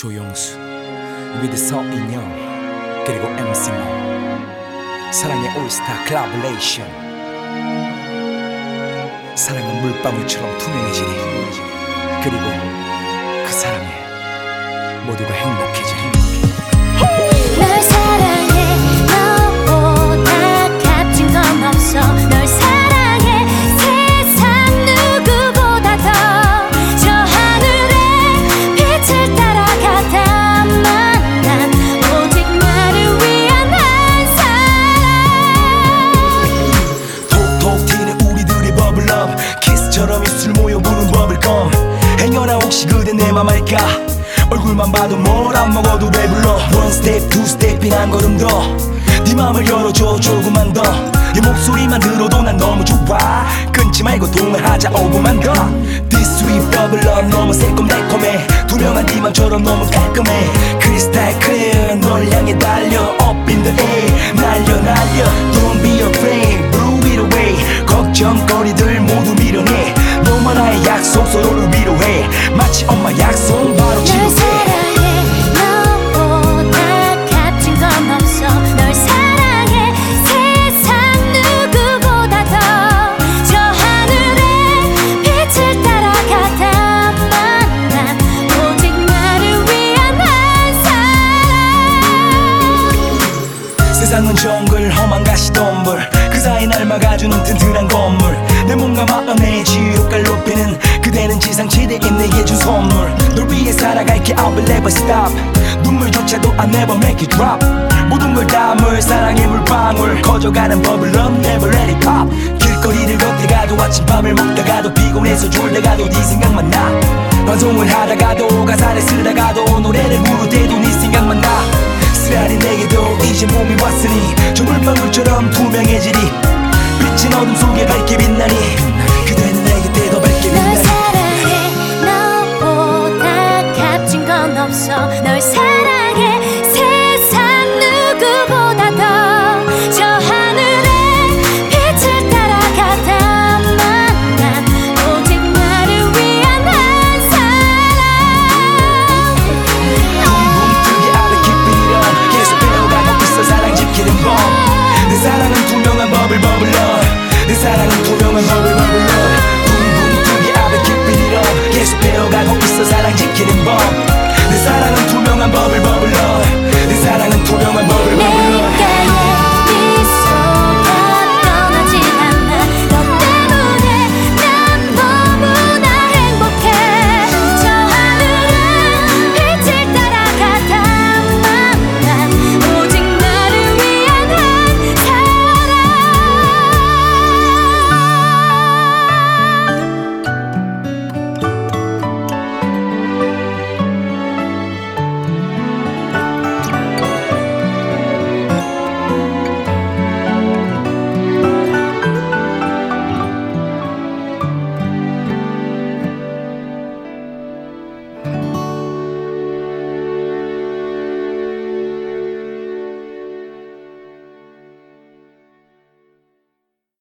조영수 with 서인영 그리고 MC몽. 사랑의 올스타 클라블레이션. 사랑은 물방울처럼 투명해지리 그리고 그 사랑에 모두가 행복해지 얼굴만 봐도 뭘 안 먹어도 배불러. one step two step인 한 걸음 더네 맘을 열어줘 조금만 더네 목소리만 들어도 난 너무 좋아. 끊지 말고 통화하자 5분만 더. This sweet bubble 너무 새콤달콤해. 투명한 네 맘처럼 너무 깔끔해. Crystal clear 널 향해 달려. Up in the air 날려 날려. Don't be afraid Blow it away. 걱정거리들 세상은 정글 험한 가시덤불. 그 사이 날 막아주는 튼튼한 건물. 내 몸과 마음의 지옥을 높이는 그대는 지상 최대인 내게 준 선물. 널 위해 살아갈게 I will never stop. 눈물조차도 I never make it drop. 모든 걸 담을 사랑의 물방울. 커져가는 버블럼 never let it pop. 길거리를 걷다가도 아침밤을 먹다가도 피곤해서 졸다가도 네 생각만 나. 방송을 하다가도 가사를 쓰다가도 노래를 때 게 밝게 빛나니 그대는 내게 때더 밝게 빛나 널 사랑해. 너보다 값진 건 없어. 널 사랑해.